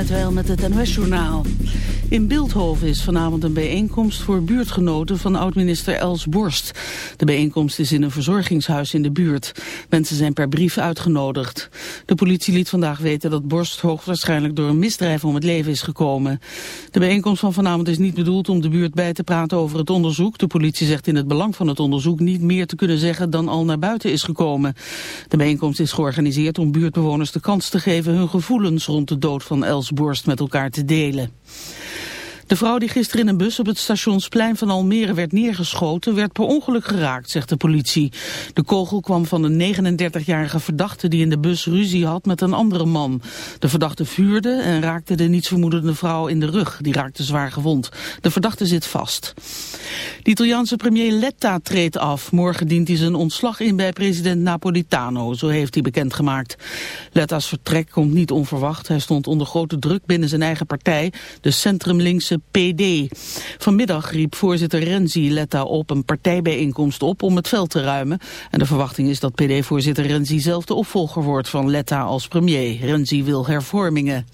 net wel met het NOS-journaal. In Beeldhoven is vanavond een bijeenkomst voor buurtgenoten van oud-minister Els Borst. De bijeenkomst is in een verzorgingshuis in de buurt. Mensen zijn per brief uitgenodigd. De politie liet vandaag weten dat Borst hoogwaarschijnlijk door een misdrijf om het leven is gekomen. De bijeenkomst van vanavond is niet bedoeld om de buurt bij te praten over het onderzoek. De politie zegt in het belang van het onderzoek niet meer te kunnen zeggen dan al naar buiten is gekomen. De bijeenkomst is georganiseerd om buurtbewoners de kans te geven hun gevoelens rond de dood van Els Borst met elkaar te delen. De vrouw die gisteren in een bus op het stationsplein van Almere werd neergeschoten, werd per ongeluk geraakt, zegt de politie. De kogel kwam van een 39-jarige verdachte die in de bus ruzie had met een andere man. De verdachte vuurde en raakte de nietsvermoedende vrouw in de rug. Die raakte zwaar gewond. De verdachte zit vast. De Italiaanse premier Letta treedt af. Morgen dient hij zijn ontslag in bij president Napolitano, zo heeft hij bekendgemaakt. Letta's vertrek komt niet onverwacht. Hij stond onder grote druk binnen zijn eigen partij, de centrumlinkse PD. Vanmiddag riep voorzitter Renzi Letta op een partijbijeenkomst op om het veld te ruimen. En de verwachting is dat PD-voorzitter Renzi zelf de opvolger wordt van Letta als premier. Renzi wil hervormingen.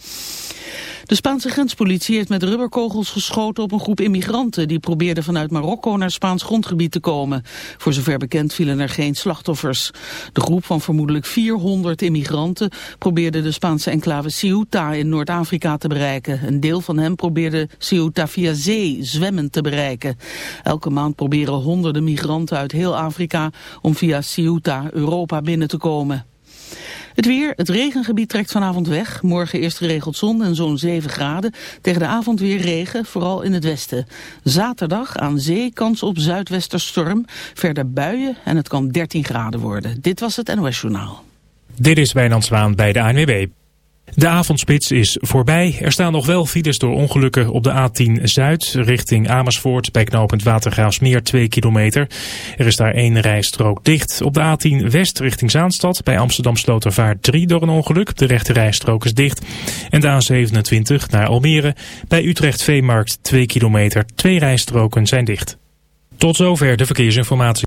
De Spaanse grenspolitie heeft met rubberkogels geschoten op een groep immigranten die probeerden vanuit Marokko naar Spaans grondgebied te komen. Voor zover bekend vielen er geen slachtoffers. De groep van vermoedelijk 400 immigranten probeerde de Spaanse enclave Ceuta in Noord-Afrika te bereiken. Een deel van hen probeerde Ceuta via zee zwemmend te bereiken. Elke maand proberen honderden migranten uit heel Afrika om via Ceuta Europa binnen te komen. Het weer, het regengebied trekt vanavond weg. Morgen eerst geregeld zon en zo'n 7 graden. Tegen de avond weer regen, vooral in het westen. Zaterdag aan zee kans op zuidwesterstorm. Verder buien en het kan 13 graden worden. Dit was het NOS Journaal. Dit is Wijnand Zwaan bij de ANWB. De avondspits is voorbij. Er staan nog wel files door ongelukken op de A10 Zuid richting Amersfoort bij knooppunt Watergraafsmeer 2 kilometer. Er is daar één rijstrook dicht. Op de A10 West richting Zaanstad bij Amsterdam Slotervaart 3 door een ongeluk. De rechte rijstrook is dicht. En de A27 naar Almere bij Utrecht Veemarkt 2 kilometer. Twee rijstroken zijn dicht. Tot zover de verkeersinformatie.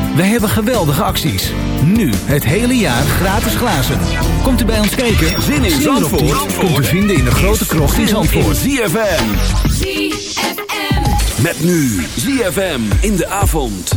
Wij hebben geweldige acties. Nu het hele jaar gratis glazen. Komt u bij ons kijken? Zin in Zandvoort? kunt u vinden in de grote krocht in Zandvoort. ZFM. ZFM. Met nu ZFM in de avond.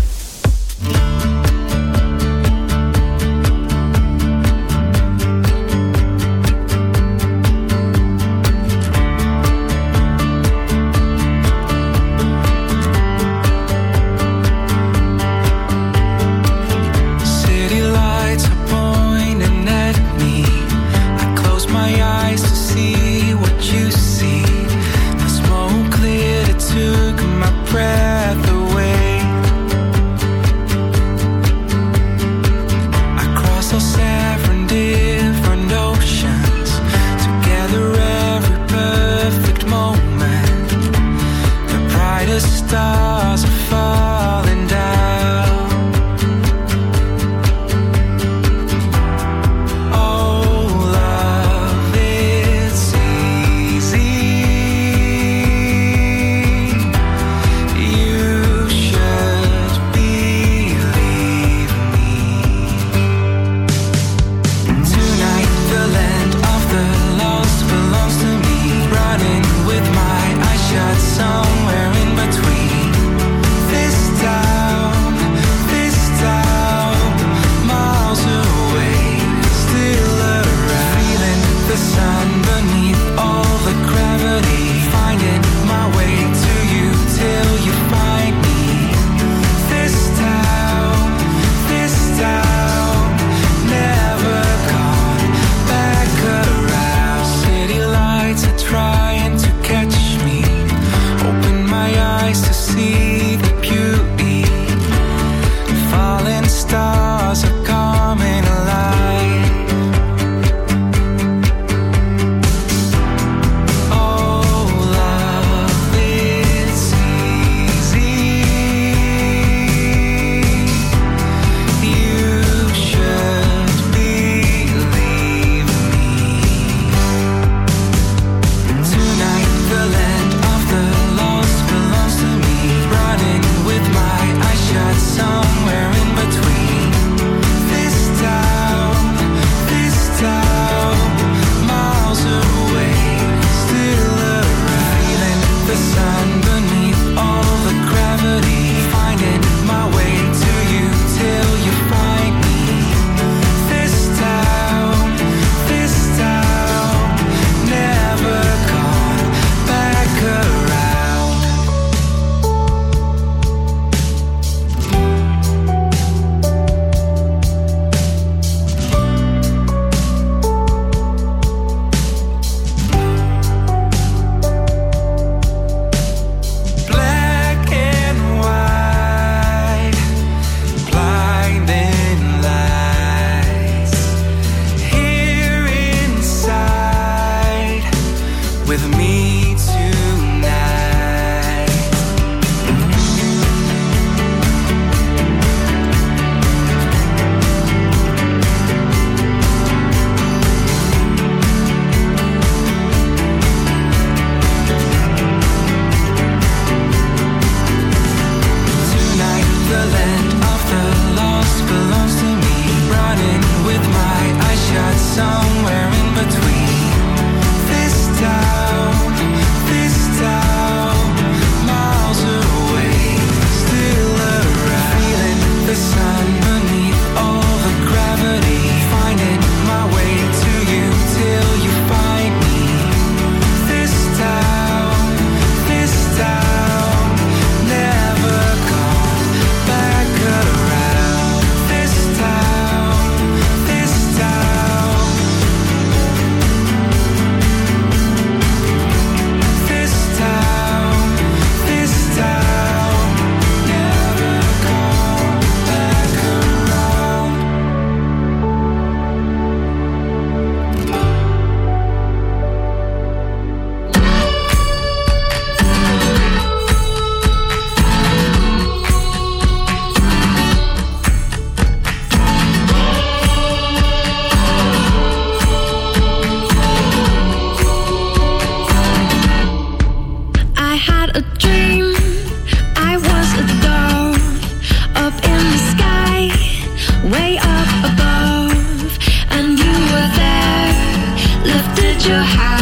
your have.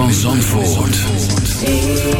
Ritme van Zandvoort.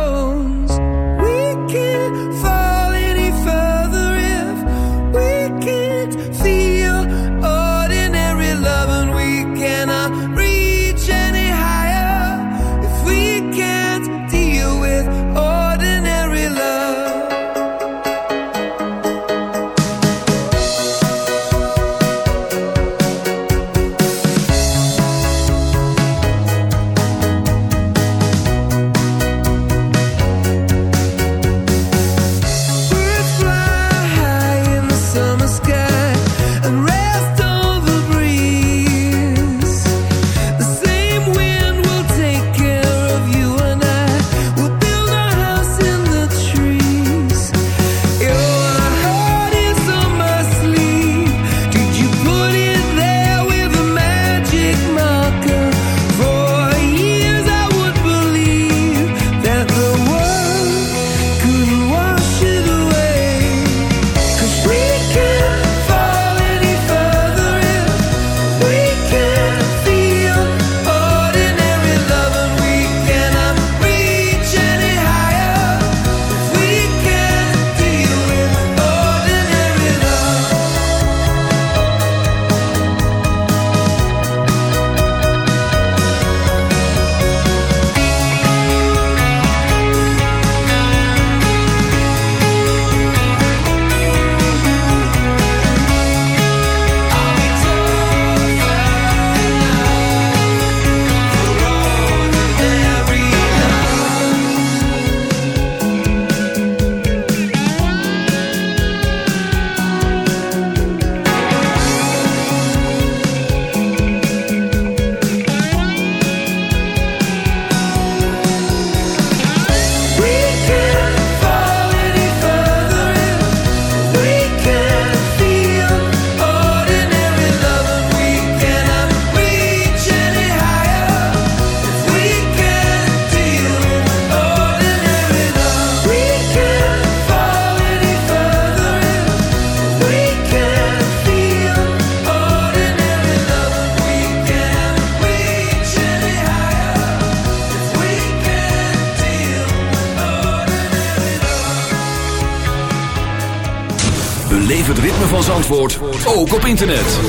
Ook op internet.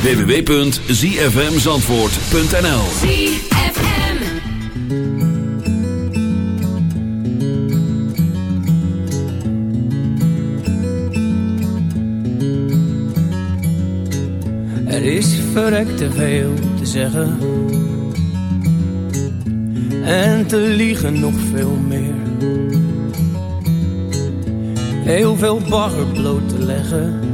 www.zfmzandvoort.nl Er is verrekte veel te zeggen. En te liegen nog veel meer. Heel veel bagger bloot te leggen,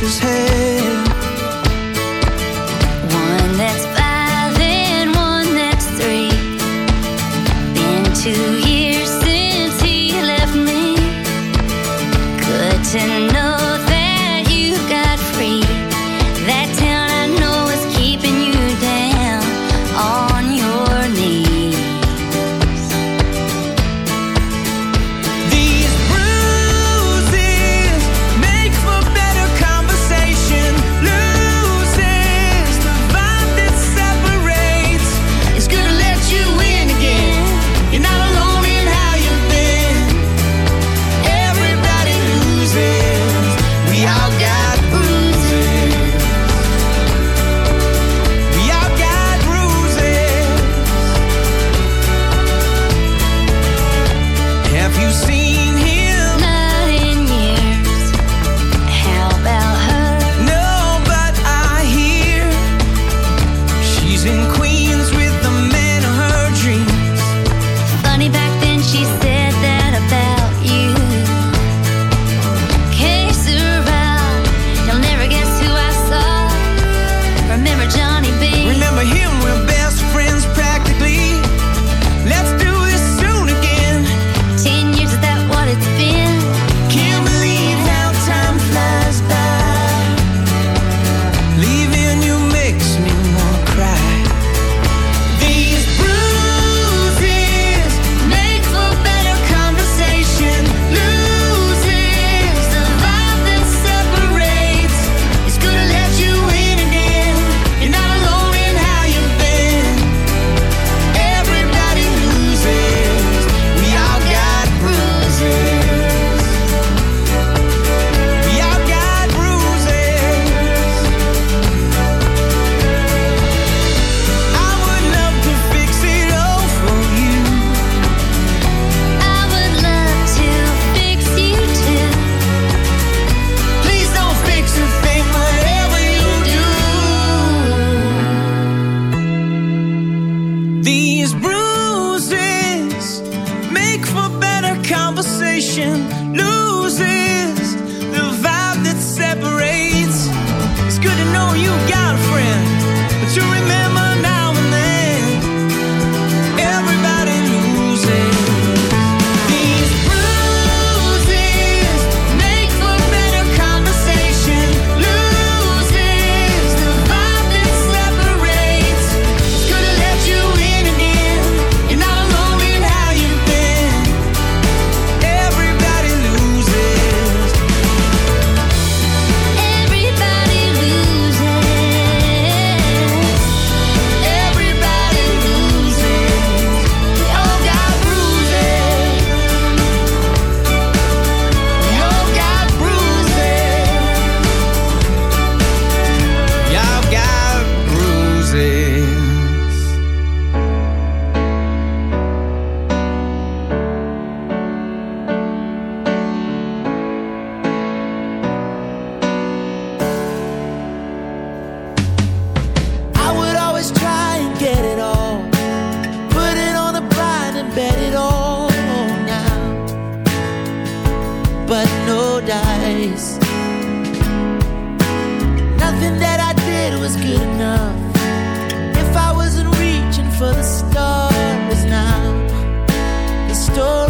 Just. but no dice. Nothing that I did was good enough. If I wasn't reaching for the stars now, the story.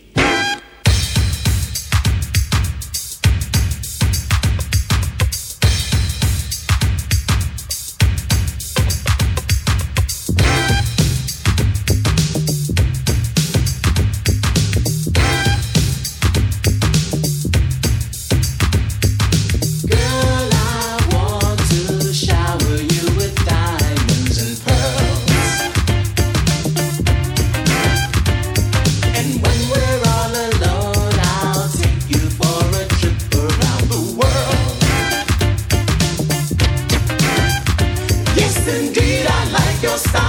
your style.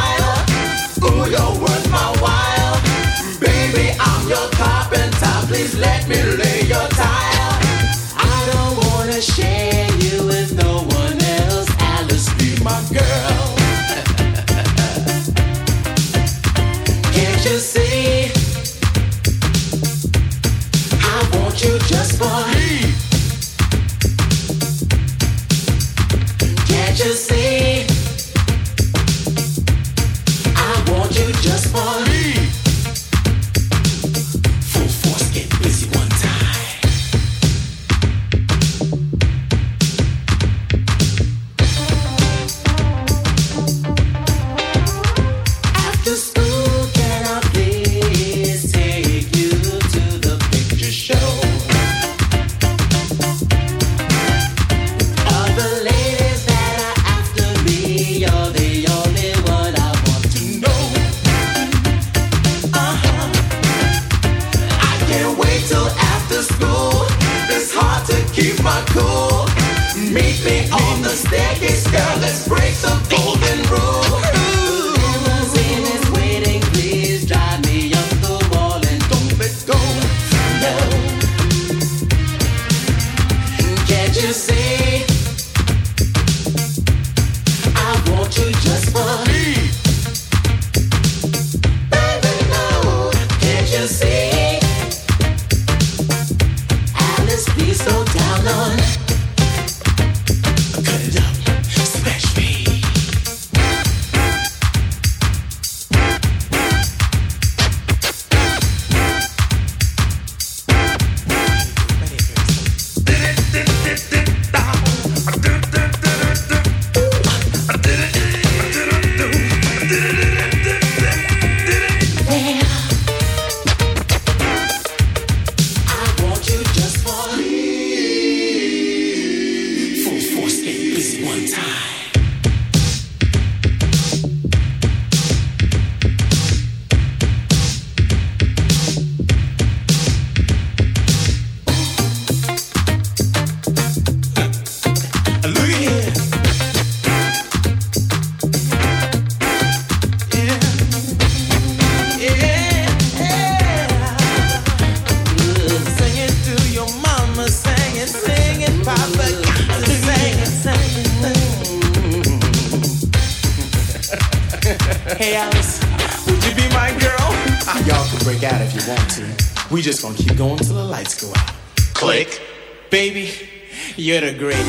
You're the.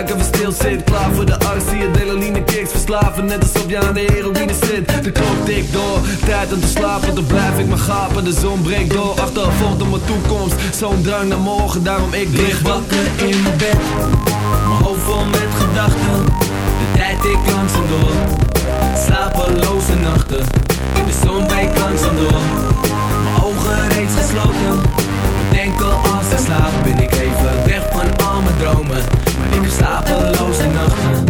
En we stil zit Klaar voor de arts, die adrenaline kicks. Verslaven, net alsof je aan de heroïne zit. De klok tikt door, tijd om te slapen. Dan blijf ik maar gapen, de zon breekt door. Achtervolgd op mijn toekomst, zo'n drang naar morgen Daarom ik lig wakker in mijn bed. Mijn hoofd vol met gedachten. De tijd ik langzaam door. Slapeloze nachten. In de zon breekt langzaam door. Mijn ogen reeds gesloten enkel als ik slaap ben ik even weg van al mijn dromen. Maar ik heb de nachten.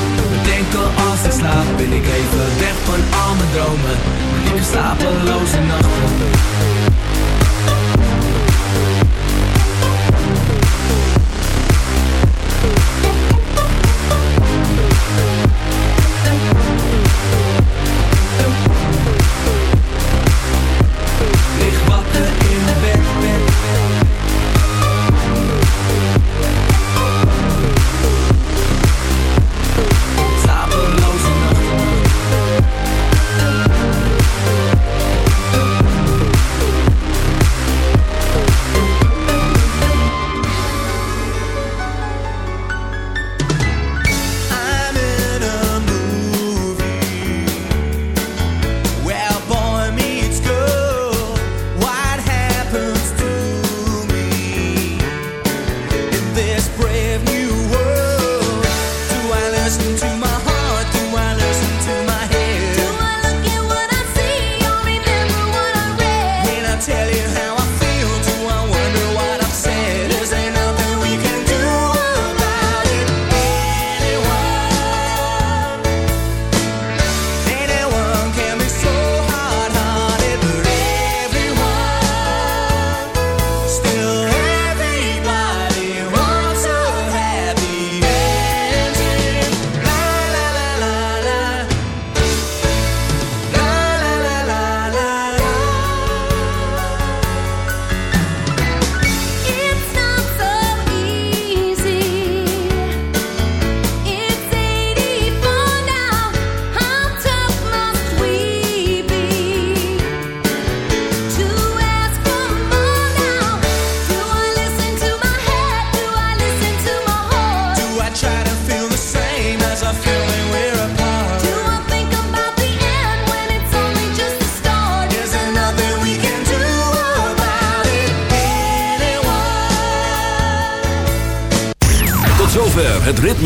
enkel als ik slaap Ben ik even weg van al mijn dromen. Ik slapeloze nachten.